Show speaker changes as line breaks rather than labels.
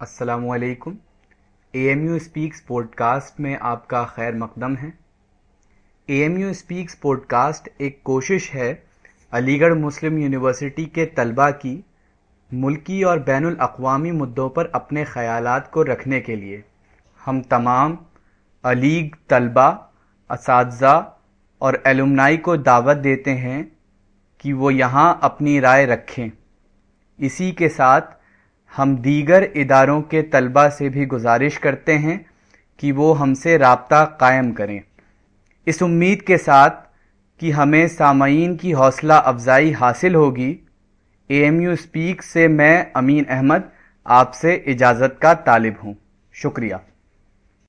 السلام علیکم۔ A M U speaks podcast میں آپ کا خیر مقدم ہے۔ A M U speaks podcast ایک کوشش ہے علی گڑھ مسلم یونیورسٹی کے طلباء کی ملکی اور بین الاقوامی مدعوں پر اپنے خیالات کو رکھنے کے لیے۔ ہم تمام علیگ طلباء اساتذہ اور ایلومنائی کو دعوت دیتے ہیں کہ وہ یہاں اپنی رائے رکھیں۔ اسی کے ساتھ ہم دیگر اداروں کے طلباء سے بھی گزارش کرتے ہیں کہ وہ ہم سے رابطہ قائم کریں۔ اس امید کے ساتھ کہ ہمیں سامعین کی حوصلہ افزائی حاصل ہوگی۔ اے ایم یو اسپیک سے میں امین احمد آپ سے اجازت کا طالب ہوں۔ شکریہ۔